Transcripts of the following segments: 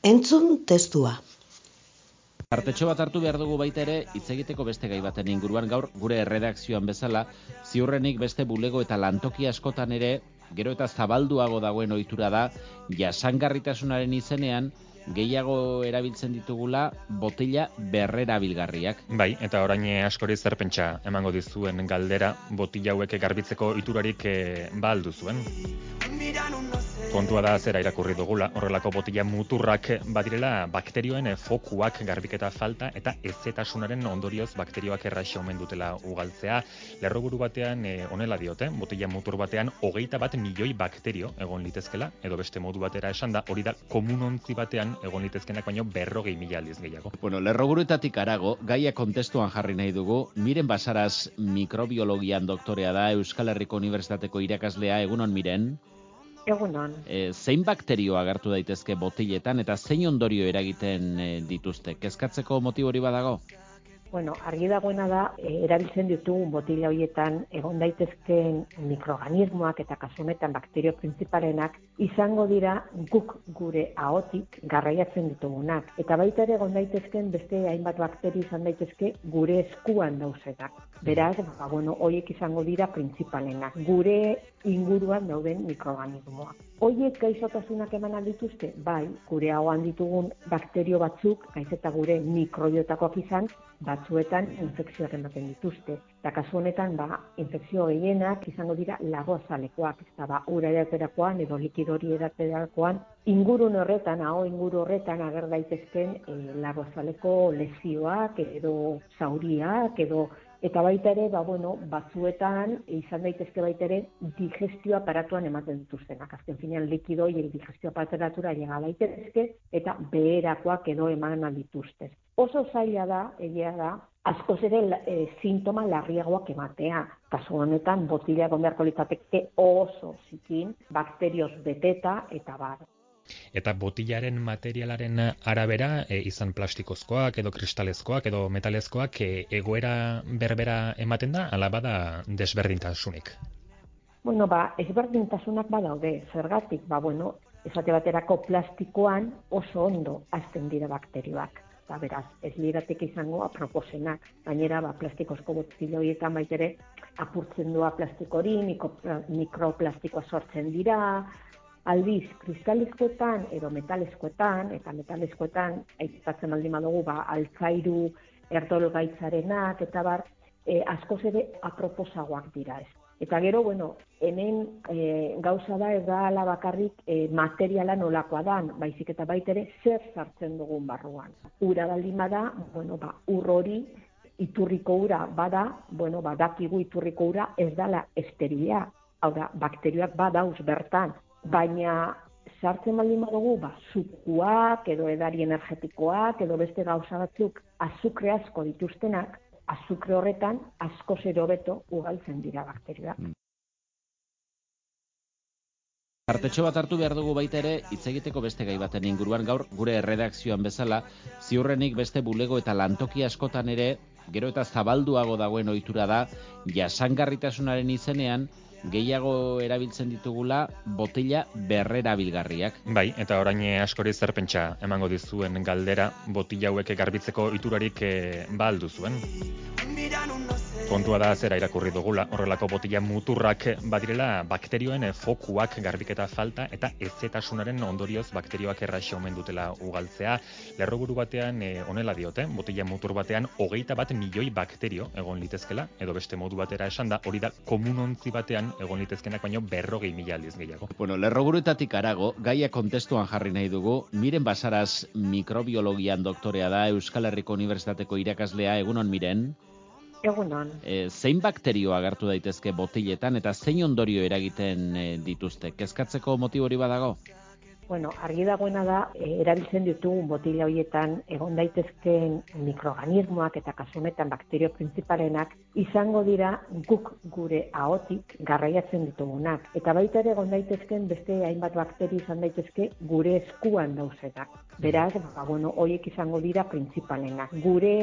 Entzun testua. Artetxo bat hartu behar dugu baita ere, hitz egiteko beste gai baten inguruan gaur, gure erredakzioan bezala, ziurrenik beste bulego eta lantoki askotan ere, gero eta zabalduago dagoen ohitura da, jasangarritasunaren izenean, gehiago erabiltzen ditugula botila berrera bilgarriak. Bai, eta orain askori zer pentsa emango dizuen galdera botila hauek garbitzeko iturarik e, ba zuen. Kontua da zera irakurri dugula, horrelako botila muturrak badirela bakterioen fokuak garbiketa falta eta ezetasunaren ondorioz bakterioak erraxe omen dutela ugaltzea. Lerroburu batean e, onela diote, botila mutur batean hogeita bat milioi bakterio egon litezkela, edo beste modu batera esan da, hori da komunontzi batean egon litezkenak baino berrogei mila aldiz gehiago. Bueno, lerroburuetatik arago, gaia kontestuan jarri nahi dugu, miren basaraz mikrobiologian doktorea da Euskal Herriko Unibertsitateko irakaslea, egunon miren? Egunon. E, zein bakterio agertu daitezke botiletan eta zein ondorio eragiten e, dituzte? Kezkatzeko motibori badago? Bueno, argi dagoena da, e, erabiltzen ditugun botila horietan egon daitezkeen mikroorganismoak eta kasunetan bakterio printzipalenak izango dira guk gure ahotik garraiatzen ditugunak. Eta baita ere egon daitezkeen beste hainbat bakterio izan daitezke gure eskuan dauzenak. Beraz, ba, bueno, horiek izango dira printzipalenak. Gure inguruan dauden mikroorganismoak. Hoiek gaixotasunak eman aldituzte, bai, gure hauan ditugun bakterio batzuk, gaiz eta gure mikrobiotakoak izan, batzuetan infekzioak ematen dituzte. Eta kasu honetan, ba, infekzio gehienak izango dira lagozalekoak, ez da, ba, ura edaterakoan edo likidori edaterakoan, ingurun horretan, hau inguru horretan ager daitezken e, lagozaleko lesioak edo zauriak edo Eta baita ere, ba, bueno, batzuetan, izan daitezke baita ere, digestio aparatuan ematen dituztenak. Azken finean, likido hori digestio aparatura llega daitezke, eta beherakoak edo eman dituzte. Oso zaila da, egia da, asko ere e, sintoma larriagoak ematea. Kasu honetan, botila egon beharko litzateke oso zikin, bakterioz beteta eta bar eta botilaren materialaren arabera e, izan plastikozkoak edo kristalezkoak edo metalezkoak e, egoera berbera ematen da ala bada desberdintasunik. Bueno, ba, ezberdintasunak badaude, zergatik, ba, bueno, esate baterako plastikoan oso ondo azten dira bakterioak. Ba, beraz, ez liratik izango aproposenak. Gainera, ba, plastikozko botila horietan baitere, apurtzen doa plastikori, mikroplastikoa sortzen dira, Aldiz, kristalizkoetan edo metalezkoetan, eta metalezkoetan, aipatzen aldi madugu, ba, altzairu, erdol gaitzarenak, eta bar, e, askoz ere aproposagoak dira ez. Eta gero, bueno, hemen e, gauza da ez da ala bakarrik e, materiala nolakoa dan, baizik eta baitere zer sartzen dugun barruan. Ura baldin bada, bueno, ba, ur hori, iturriko ura bada, bueno, ba, dakigu iturriko ura ez dala esteria, hau da, bakterioak badauz bertan, baina sartzen baldin badugu, ba, zukuak edo edari energetikoak edo beste gauza batzuk azukre asko dituztenak, azukre horretan asko zero beto ugaltzen dira bakterioak. Mm. Artetxo bat hartu behar dugu baita ere, hitz egiteko beste gai baten inguruan gaur, gure erredakzioan bezala, ziurrenik beste bulego eta lantoki askotan ere, gero eta zabalduago dagoen ohitura da jasangarritasunaren izenean gehiago erabiltzen ditugula botila berrerabilgarriak. Bai, eta orain askori zer pentsa emango dizuen galdera botila hauek garbitzeko iturarik e, ba aldu zuen. Kontua da zera irakurri dugula, horrelako botila muturrak badirela bakterioen fokuak garbiketa falta eta ezetasunaren ondorioz bakterioak erraxe omen dutela ugaltzea. Lerroburu batean e, onela diote, botila mutur batean hogeita bat milioi bakterio egon litezkela, edo beste modu batera esan da, hori da komunontzi batean egon litezkenak baino berrogei mila aldiz gehiago. Bueno, lerroguruetatik arago, gaia kontestuan jarri nahi dugu, miren basaraz mikrobiologian doktorea da Euskal Herriko Unibertsitateko irakaslea, egunon miren? Egunon. E, zein bakterio agertu daitezke botiletan eta zein ondorio eragiten e, dituzte? Kezkatzeko motibori badago? Bueno, argi dagoena da, e, erabiltzen ditugun botila horietan egon daitezkeen mikroorganismoak eta kasunetan bakterio printzipalenak izango dira guk gure ahotik garraiatzen ditugunak. Eta baita ere egon daitezkeen beste hainbat bakterio izan daitezke gure eskuan dauzenak. Beraz, ba, bueno, hoiek izango dira printzipalenak. Gure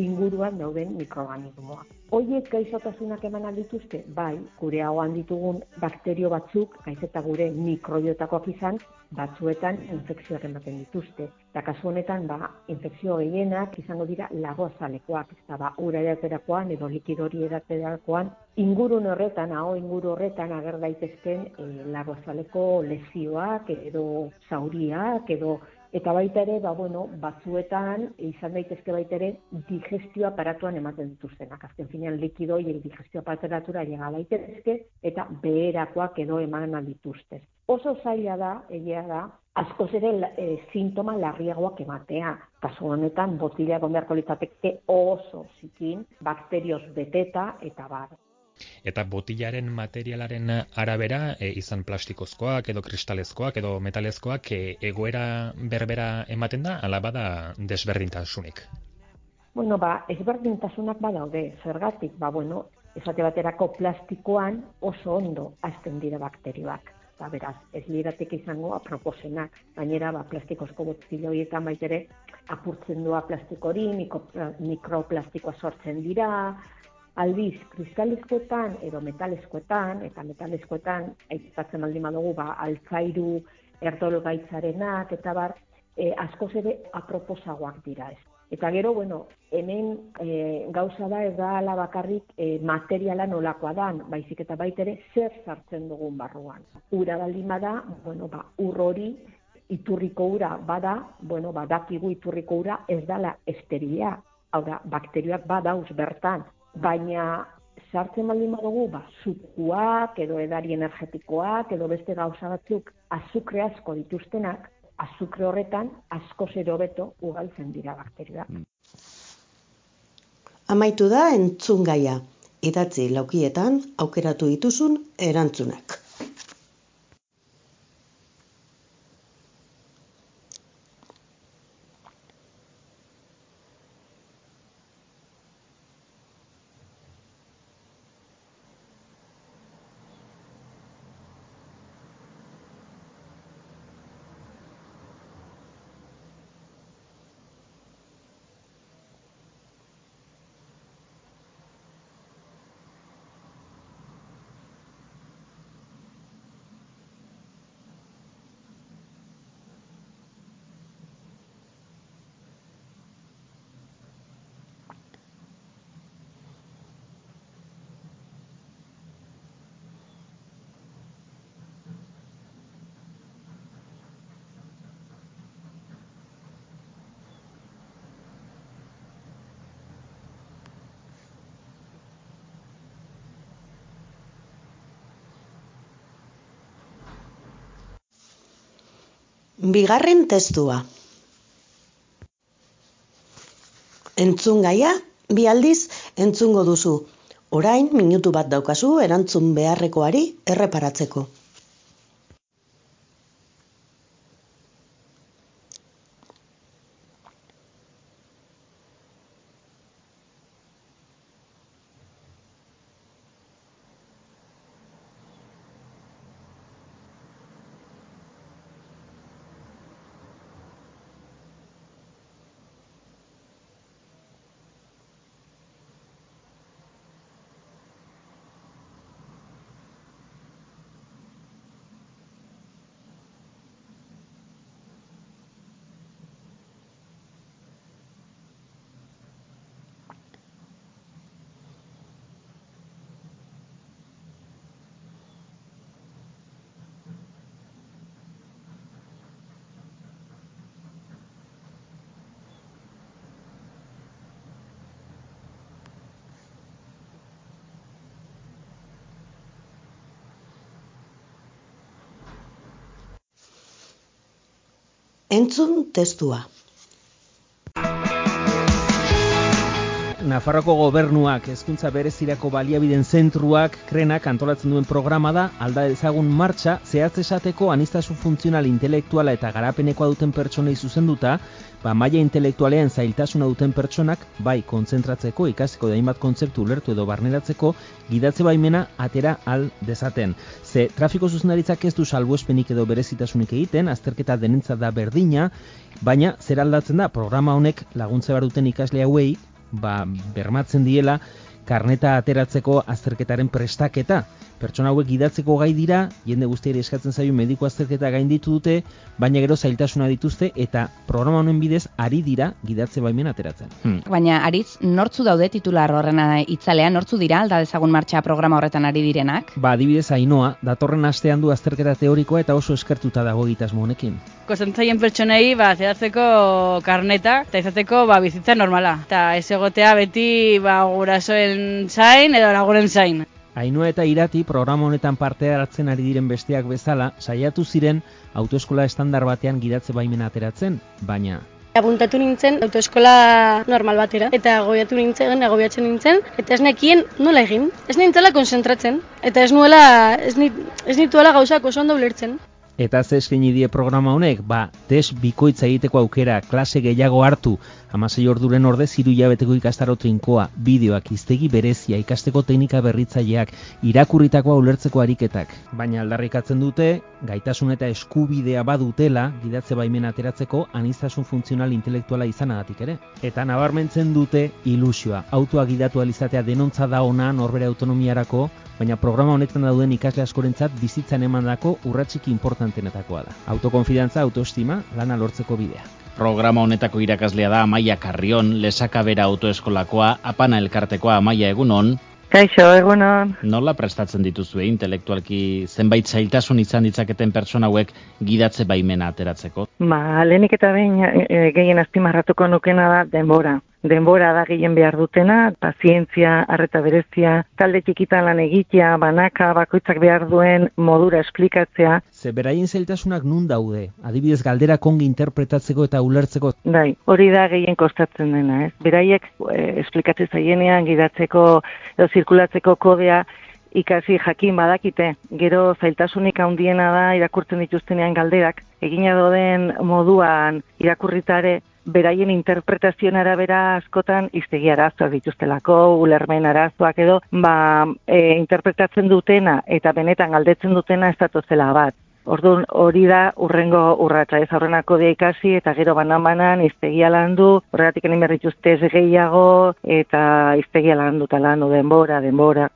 inguruan dauden mikroorganismoak. Hoiek gaixotasunak eman dituzte, bai, gure hauan ditugun bakterio batzuk, gaiz eta gure mikrobiotakoak izan, batzuetan infekzioak ematen dituzte. Eta kasu honetan, ba, infekzio gehienak izango dira lagozalekoak, ez da, ba, ura edaterakoan edo likidori edaterakoan, ingurun horretan, hau inguru horretan ager daitezken e, lagozaleko lesioak edo zauriak edo Eta baita ere, ba, bueno, batzuetan, izan daitezke baita ere, digestio aparatuan ematen dituztenak. Azken finean, likido hori digestio aparatura llega daitezke, eta beherakoak edo eman dituzte. Oso zaila da, egia da, askoz ere e, sintoma larriagoak ematea. Kasu honetan, botila egon litzateke oso zikin, bakterioz beteta eta bar eta botilaren materialaren arabera e, izan plastikozkoak edo kristalezkoak edo metalezkoak e, egoera berbera ematen da ala bada desberdintasunik. Bueno, ba, ezberdintasunak badaude, zergatik, ba, bueno, esate baterako plastikoan oso ondo azten dira bakterioak. Ba, beraz, ez liratek izango aproposenak, gainera, ba, plastikozko botilo horietan baitere, apurtzen doa plastikori, mikroplastikoa sortzen dira, Aldiz, kristalizkoetan edo metalezkoetan, eta metalezkoetan, aizatzen aldi madugu, ba, altzairu erdolo gaitzarenak, eta bar, e, askoz ere aproposagoak dira ez. Eta gero, bueno, hemen e, gauza da ez da ala bakarrik e, materiala nolakoa dan, baizik eta baitere zer sartzen dugun barruan. Ura baldin bada, bueno, ba, ur hori, iturriko ura bada, bueno, ba, dakigu iturriko ura ez dala esterilea. Hau da, bakterioak badauz bertan, baina sartzen baldin badugu, ba, zukuak, edo edari energetikoak, edo beste gauza batzuk, azukre asko dituztenak, azukre horretan asko zero beto ugaltzen dira bakterioak. Mm. Amaitu da entzun gaia, idatzi laukietan aukeratu dituzun erantzunak. Bigarren testua. Entzun gaia, bi aldiz entzungo duzu. Orain minutu bat daukazu erantzun beharrekoari erreparatzeko. Entzun testua. Nafarroko gobernuak hezkuntza berezirako baliabiden zentruak krenak antolatzen duen programa da alda ezagun martxa zehatz esateko anistasun funtzional intelektuala eta garapenekoa duten pertsonei zuzenduta, ba maila intelektualean zailtasuna duten pertsonak bai kontzentratzeko ikasiko da hainbat kontzeptu ulertu edo barneratzeko gidatze baimena atera al dezaten. Ze trafiko zuzendaritzak ez du salbuespenik edo berezitasunik egiten, azterketa denentza da berdina, baina zer aldatzen da programa honek laguntze bar duten ikasle hauei ba, bermatzen diela karneta ateratzeko azterketaren prestaketa. Pertsona hauek gidatzeko gai dira, jende guztiari eskatzen zaio mediku azterketa gainditu dute, baina gero zailtasuna dituzte eta programa honen bidez ari dira gidatze baimen ateratzen. Hmm. Baina aritz, nortzu daude titular horrena itzalea, nortzu dira alda dezagun martxa programa horretan ari direnak? Ba, adibidez Ainoa, datorren astean du azterketa teorikoa eta oso eskertuta dago egitasmo honekin. Kostantzaien pertsonei ba zehatzeko karneta eta izateko ba bizitza normala. Eta ez egotea beti ba gurasoen zain edo lagunen zain. Ainua eta irati programa honetan parte hartzen ari diren besteak bezala, saiatu ziren autoeskola estandar batean gidatze baimena ateratzen, baina... Apuntatu nintzen autoeskola normal batera, eta goiatu nintzen, agobiatzen nintzen, eta ez nekien nola egin. Ez nintzela konzentratzen, eta ez nuela, ez, nit, ez nituela gauzak oso ondo ulertzen. Eta ze eskaini die programa honek, ba, test bikoitza egiteko aukera, klase gehiago hartu, amasei orduren ordez, hiru jabeteko ikastaro trinkoa, bideoak, iztegi berezia, ikasteko teknika berritzaileak, irakurritakoa ulertzeko ariketak. Baina aldarrikatzen dute, gaitasun eta eskubidea badutela, gidatze baimen ateratzeko, anistasun funtzional intelektuala izanagatik ere. Eta nabarmentzen dute ilusioa, autoa gidatu alizatea denontza da ona norbere autonomiarako, baina programa honetan dauden ikasle askorentzat bizitzan emandako urratsiki importantenetakoa da. Autokonfidantza, autoestima, lana lortzeko bidea. Programa honetako irakaslea da Amaia Karrion, Lesakabera autoeskolakoa, Apana elkartekoa Amaia egunon. Kaixo, egunon. Nola prestatzen dituzue intelektualki zenbait zailtasun izan ditzaketen pertsona hauek gidatze baimena ateratzeko? Ba, lehenik eta behin e, gehien azpimarratuko nukena da denbora denbora da gehien behar dutena, pazientzia, arreta berezia, talde txikitan lan egitea, banaka, bakoitzak behar duen modura esplikatzea. Ze beraien zeltasunak nun daude, adibidez galdera kongi interpretatzeko eta ulertzeko? Dai, hori da gehien kostatzen dena, ez? Beraiek e, esplikatzen zaienean, gidatzeko edo zirkulatzeko kodea, ikasi jakin badakite, gero zailtasunik handiena da irakurtzen dituztenean galderak, egina doden moduan irakurritare, beraien interpretazioen arabera askotan iztegi arazoak dituztelako, ulermen arazoak edo, ba, e, interpretatzen dutena eta benetan galdetzen dutena ez zela bat. Orduan hori da urrengo urratsa ez aurrenako dia ikasi eta gero banan-banan iztegia landu, horregatik egin berrituzte ez gehiago eta iztegia landu eta landu denbora, denbora.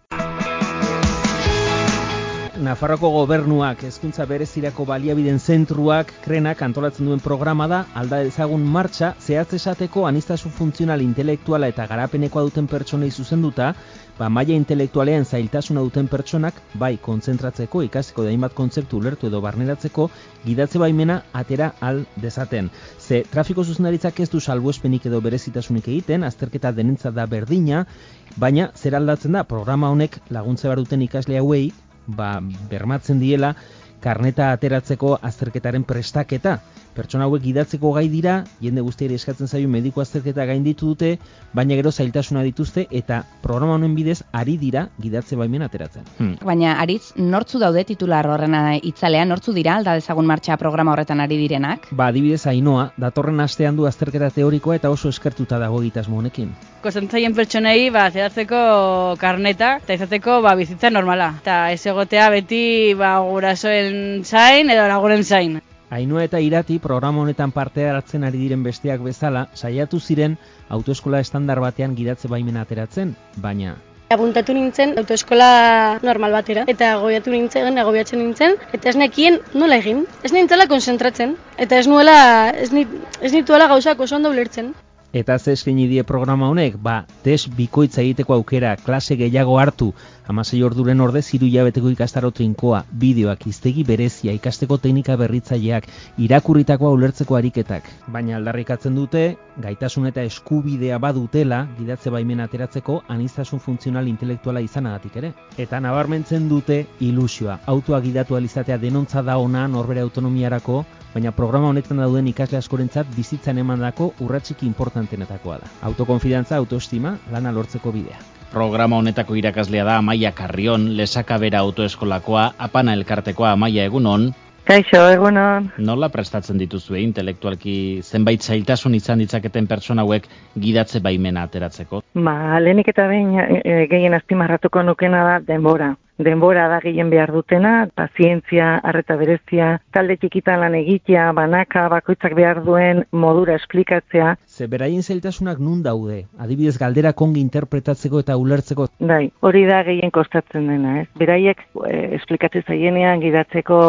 Nafarroko gobernuak hezkuntza berezirako baliabiden zentruak krenak antolatzen duen programa da alda ezagun martxa zehatz esateko anistasun funtzional intelektuala eta garapenekoa duten pertsonei zuzenduta, ba maila intelektualean zailtasuna duten pertsonak bai kontzentratzeko ikasiko da hainbat kontzeptu ulertu edo barneratzeko gidatze baimena atera al dezaten. Ze trafiko zuzendaritzak ez du salbuespenik edo berezitasunik egiten, azterketa denentza da berdina, baina zer aldatzen da programa honek laguntze bar duten ikasle hauei ba, bermatzen diela karneta ateratzeko azterketaren prestaketa. Pertsona hauek gidatzeko gai dira, jende guztiari eskatzen zaio mediku azterketa gainditu dute, baina gero zailtasuna dituzte eta programa honen bidez ari dira gidatze baimen ateratzen. Hmm. Baina aritz, nortzu daude titular horrena itzalea, nortzu dira alda dezagun martxa programa horretan ari direnak? Ba, adibidez Ainoa, datorren astean du azterketa teorikoa eta oso eskertuta dago egitasmo honekin. Kostantzaien pertsonei ba zehatzeko karneta eta izateko ba bizitza normala. Eta ez egotea beti ba gurasoen zain edo lagunen zain. Ainua eta irati programa honetan parte hartzen ari diren besteak bezala, saiatu ziren autoeskola estandar batean gidatze baimen ateratzen, baina... Apuntatu nintzen autoeskola normal batera, eta goiatu nintzen, agobiatzen nintzen, eta ez nekien nola egin. Ez nintzela konzentratzen, eta ez nuela, ez, nit, ez nituela gauzak oso ondo ulertzen. Eta ze eskaini die programa honek, ba, test bikoitza egiteko aukera, klase gehiago hartu, amasei orduren ordez, hiru jabeteko ikastaro trinkoa, bideoak, iztegi berezia, ikasteko teknika berritzaileak, irakurritakoa ulertzeko ariketak. Baina aldarrikatzen dute, gaitasun eta eskubidea badutela gidatze baimen ateratzeko anistasun funtzional intelektuala izanagatik ere. Eta nabarmentzen dute ilusioa. Autoa gidatu alizatea denontza da ona norbere autonomiarako, baina programa honetan dauden ikasle askorentzat bizitzan emandako urratxiki importantenetakoa da. Autokonfidantza, autoestima, lana lortzeko bidea. Programa honetako irakaslea da Amaia Karrion, lesakabera autoeskolakoa, apana elkartekoa Amaia egunon, Kaixo, egunon. Nola prestatzen dituzue intelektualki zenbait zailtasun izan ditzaketen pertsona hauek gidatze baimena ateratzeko? Ba, lehenik eta behin e, e, gehien azpimarratuko nukena da denbora. Denbora da gehien behar dutena, pazientzia, arreta berezia, talde txikitan lan egitea, banaka, bakoitzak behar duen modura esplikatzea. Ze beraien zailtasunak nun daude? Adibidez galdera kongi interpretatzeko eta ulertzeko. Bai, hori da gehien kostatzen dena, ez? Beraiek e, esplikatzen zaienean gidatzeko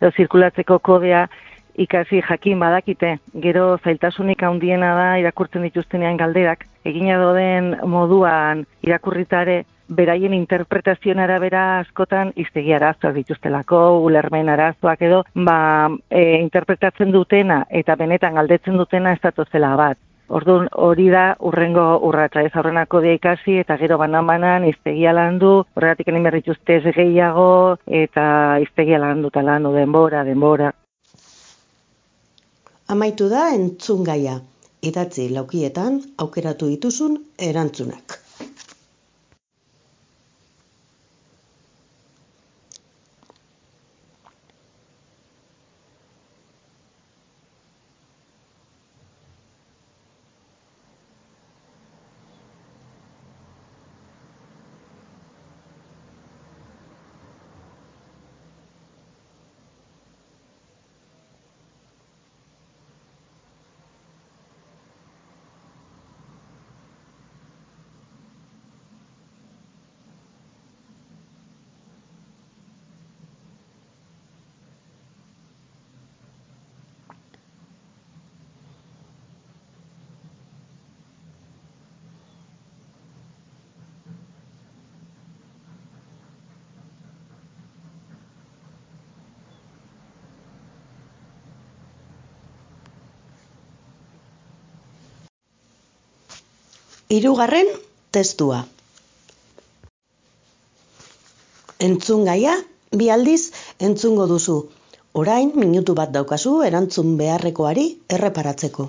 edo zirkulatzeko kodea ikasi jakin badakite. Gero zailtasunik handiena da irakurtzen dituztenean galderak. Egina doden moduan irakurritare beraien interpretazioen arabera askotan iztegi arazoak dituztelako, ulermen arazoak edo, ba, e, interpretatzen dutena eta benetan galdetzen dutena ez datozela bat. Orduan hori da urrengo urratsa ez aurrenako dia ikasi eta gero banan-banan iztegia landu, horregatik egin berrituzte ez gehiago eta iztegia landu eta landu denbora, denbora. Amaitu da entzun gaia. Idatzi laukietan aukeratu dituzun erantzunak. Hirugarren testua. Entzun gaia, bi aldiz entzungo duzu. Orain minutu bat daukazu erantzun beharrekoari erreparatzeko.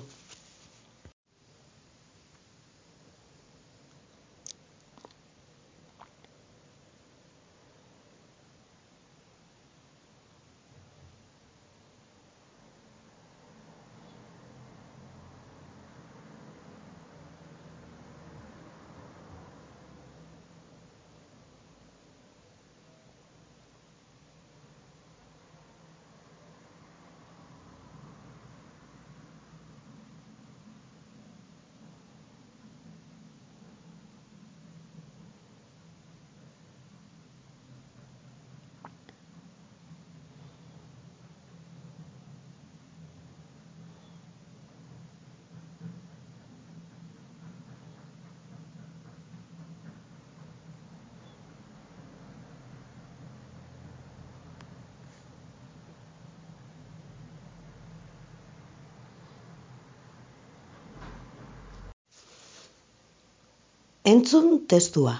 Entzun testua.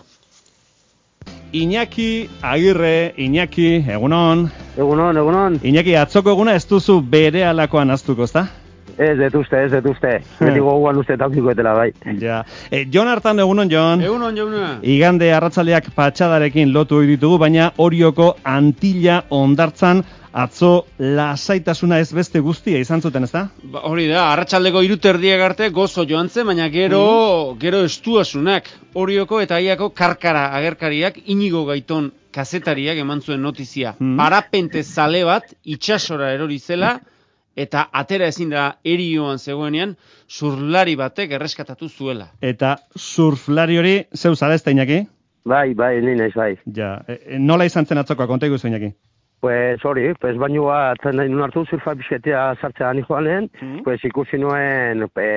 Iñaki Agirre, Iñaki, egunon. Egunon, egunon. Iñaki, atzoko eguna ez duzu bere alakoan aztuko, ezta? Ez detuzte, ez detuzte. Beti goguan uste taukikoetela bai. Ja. E, Jon hartan egunon, Jon. Egunon, Jona. Igande arratzaleak patxadarekin lotu ditugu, baina orioko antilla ondartzan atzo lasaitasuna ez beste guztia izan zuten, ezta? Ba, hori da, arratsaldeko iruterdiak arte gozo joan zen, baina gero, gero estuasunak. Orioko eta aiako karkara agerkariak inigo gaiton kazetariak eman zuen notizia. Parapente zale bat itxasora erori zela, eta atera ezin da erioan zegoenean, surflari batek erreskatatu zuela. Eta surflari hori zeu zarezta, Iñaki? Bai, bai, ni naiz bai. Ja, e, e, nola izan zen atzokoa, konta iguzu, Iñaki? Pues hori, pues bainua atzen nahi nun hartu surfa bisketea sartzea ni joanen, pues ikusi nuen e,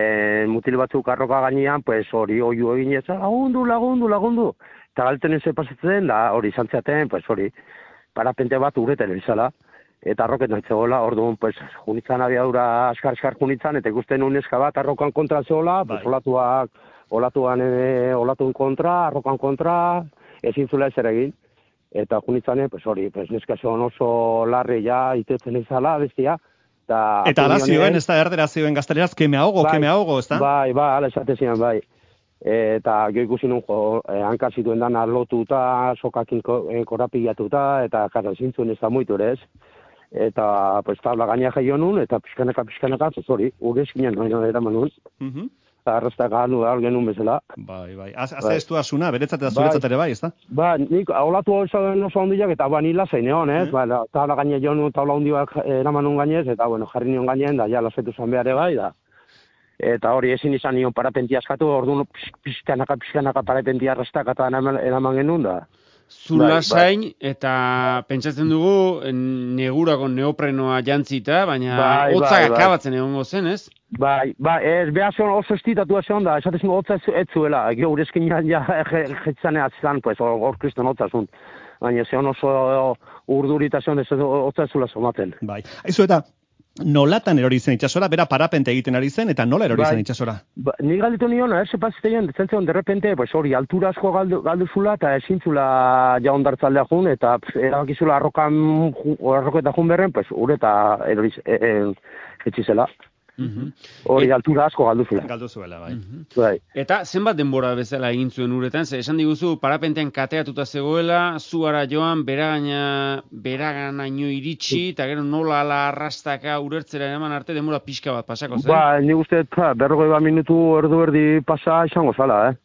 mutil batzuk arroka gainean, pues hori oiu egin ez, lagundu, lagundu, lagundu. Eta galten ez pasatzen, da hori izan zeaten, pues hori, parapente bat ureten bezala. Eta arroket naitzegoela, orduan, pues, junitzan abiadura askar-askar junitzan, eta ikusten uneska bat arrokan kontra zegoela, pues, Bai. olatuak, olatuan, e, olatun kontra, arrokan kontra, ezin zula ezer egin. Eta junitzane, pues hori, pues neska zegoen oso larri ja, itetzen izala, bestia. Eta, Eta ala zioen, ez da erdera zioen gazteleraz, que me ahogo, que me ahogo, ez da? Bai, bai, ala esate zian, bai. Eta gero ikusi nun, jo, eh, hanka zituen dana lotuta, sokakin ko, eh, korapilatuta, eta kara, zintzuen ez da muitu ere ez. Eta, pues, tabla gaina jaio nun, eta pixkanaka, pixkanaka, pues hori, ure eskinen noin eraman nun. Mhm. Eta arrastak ganu ahal genuen bezala. Bai, bai. Az, az Bai. ez asuna, beretzat eta Bai. zuretzat ere bai, ez da? Ba, nik aulatu oso oso handiak eta ba, ni lasai neon, ez? Mm. Ba, tabla gaine jo nun, tabla handiak eraman nun gainez, eta bueno, jarri nion gainen, da, ja, lasetu zan behar bai, da. Eta hori ezin izan nion parapentia eskatu, orduan pixkanaka, pixkanaka parapentia arrastak eta eraman genuen, da. Zulasain eta pentsatzen dugu negurako neoprenoa jantzita, baina Bai, hotzak bai, bai. akabatzen egongo zen, ez? Bai, ba, ez, behar zion oso estitatua zion da, esatezin hotza ez, ez zuela, gero urezkin ja, ja, jetzane atzan, pues, hor kriston hotza zun. Baina zion oso urdurita zion, ez hotza ez zuela somaten. Bai. Aizu eta, nolatan erori zen itxasora, bera parapente egiten ari zen, eta nola erori Bai. zen itxasora? Ba, ni galditu nion, er, sepazitean, zentzen de repente, pues hori, altura asko galdu, galdu zula, eta ezin zula ja ondartzaldea jun, eta pff, erabakizula arrokan, arroketa jun berren, pues, ure eta erori, e, e, etxizela. Hori, altura asko galdu zula. Galdu zuela, bai. Bai. Eta zenbat denbora bezala egin zuen uretan, ze esan diguzu parapentean kateatuta zegoela, zuara joan, beragaina, beraganaino iritsi, eta gero nola ala arrastaka urertzera eraman arte denbora pixka bat pasako zen. Ba, ni uste, berrogei bat minutu erdu erdi pasa izango zala, eh?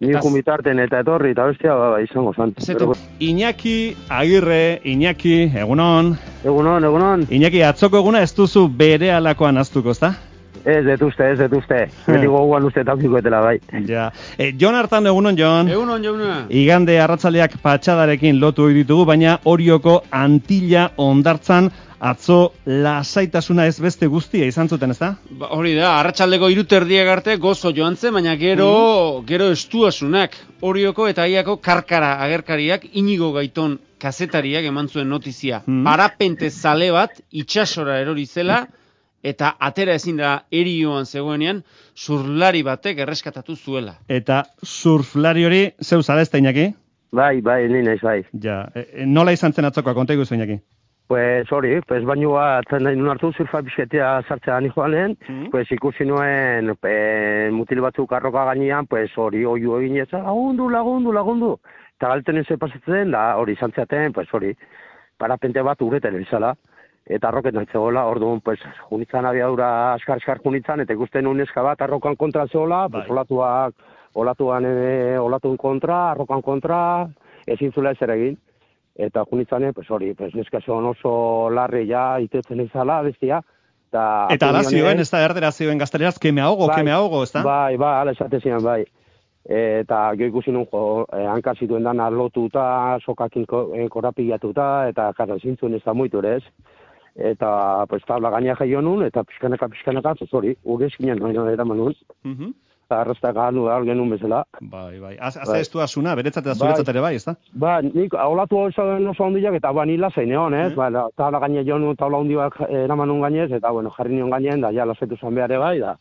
Ni jumitarten eta etorri, eta bestia, ba, ba, izango zan. Berrogei- Iñaki, Agirre, Iñaki, egunon. Egunon, egunon. Iñaki, atzoko eguna ez duzu bere alakoan aztuko, ezta? Ez detuzte, ez detuzte. Beti goguan uste taukikoetela, bai. Ja. E, Jon hartan egunon, Jon. Egunon, jauna. Igande arratzaleak patxadarekin lotu ohi ditugu, baina Orioko Antilla ondartzan atzo lasaitasuna ez beste guztia izan zuten, ezta? Ba, hori da, arratsaldeko iruterdiak arte gozo joan zen, baina gero, gero estuasunak, Orioko eta Aiako karkara agerkariak inigo gaiton kazetariak eman zuen notizia. Mhm. Parapente zale bat itxasora erori zela, eta atera ezin da erioan zegoenean, zurlari batek erreskatatu zuela. Eta surflari hori zeu zara ez da, Iñaki? Bai, bai, ni naiz, bai. Ja, e, e, nola izan zen atzokoa, konta iguzu, Iñaki? Pues hori, pues baino bat nahi nuen hartu surfa pixketea sartzea ni joan lehen, pues ikusi nuen e, mutil batzuk arroka gainean, pues hori oiu egin ez, lagundu, lagundu, lagundu. Eta galten ez pasatzen, da hori izan zeaten, pues hori, parapente bat ureten erizala. Eta arroket naitzegoela, orduan, pues, junitzan abiadura askar-askar junitzan, eta ikusten uneska bat arrokan kontra zegoela, pues, Bai. olatuak, olatuan, e, olatun kontra, arrokan kontra, ezin zula ezer egin eta junitzane, pues hori, pues neska zegoen oso larri ja, itetzen izala, bestia. Eta, Eta ala apurionean- zioen, ez da erdera zioen gazteleraz, que me ahogo, que me ahogo, ez da? Bai, bai, ala esate zian, bai. Eta gero ikusi nun, jo, eh, hanka zituen dana lotuta, sokakin ko, eh, korapilatuta, eta kara, zintzuen ez da muitu ere ez. Eta, pues, tabla gaina jaio nun, eta pixkanaka, pixkanaka, pues hori, ure eskinen noin eraman nun. Mhm. Eta arrastak ganu ahal genuen bezala. Bai, bai. Az, az Bai. ez asuna, beretzat eta Bai. zuretzat ere bai, ez da? Ba, nik aulatu oso oso handiak eta ba, ni lasai neon, ez? Ba, da, tabla gaine jo nun, tabla handiak eraman nun gainez, eta, bueno, jarri nion gainen, da, ja, lasetu zan behar ere bai, da.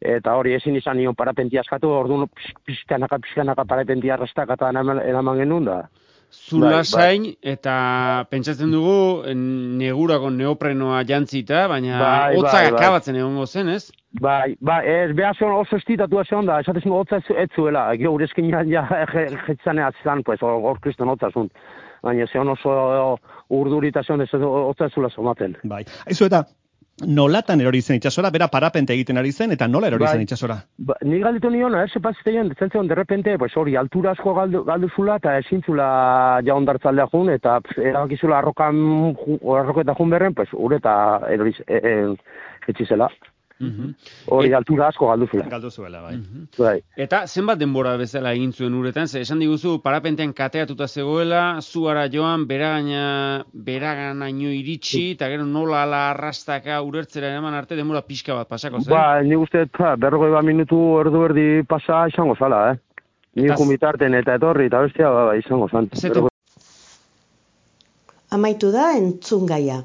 Eta hori ezin izan nion parapentia eskatu, orduan pix- pixkanaka, pixkanaka parapentia arrastak eta eraman genuen, da. Zulasain eta pentsatzen dugu negurako neoprenoa jantzita, baina Bai, hotzak bai, bai. akabatzen egongo zen, ez? Bai, ba, ez, behar zion oso estitatua zion da, esatezin hotza ez, ez zuela, gero urezkin ja, ja jetzane atzan, pues, hor kriston hotza zun. Baina zion oso urdurita zion, ez hotza ez zuela somaten. Bai. Aizu eta, nolatan erori zen itxasora, bera parapente egiten ari zen, eta nola erori Bai. zen itxasora? Ba, ni galditu nion, er, sepazitean, zentzen, de repente, pues hori, altura asko galdu, galdu zula, eta ezin zula ja ondartzaldea jun, eta pff, erabakizula arrokan, arroketa jun berren, pues, ure eta erori, e, e, etxizela. Hori, altura asko galdu zula. Galdu zuela, bai. Bai. Eta zenbat denbora bezala egin zuen uretan, ze esan diguzu parapentean kateatuta zegoela, zuara joan, beragaina, beraganaino iritsi, eta gero nola ala arrastaka urertzera eraman arte denbora pixka bat pasako zen. Ba, ni uste, berrogei bat minutu erdu erdi pasa izango zala, eh? Ni jumitarten eta etorri, eta bestia, ba, ba, izango zan. Amaitu da entzun gaia.